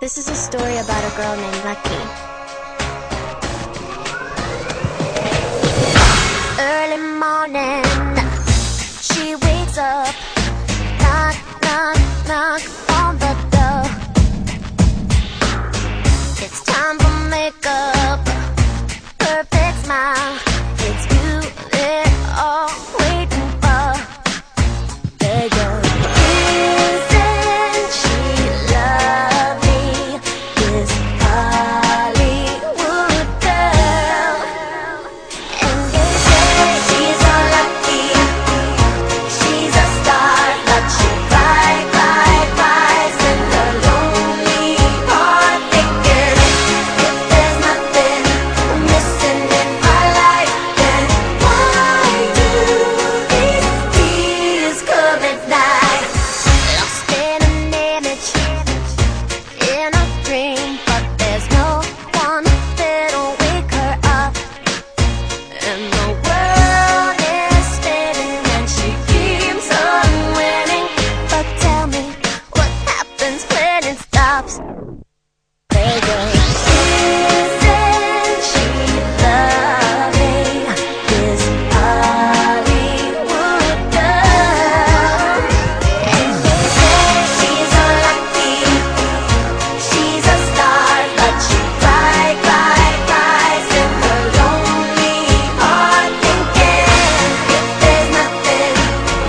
This is a story about a girl named Lucky. lives.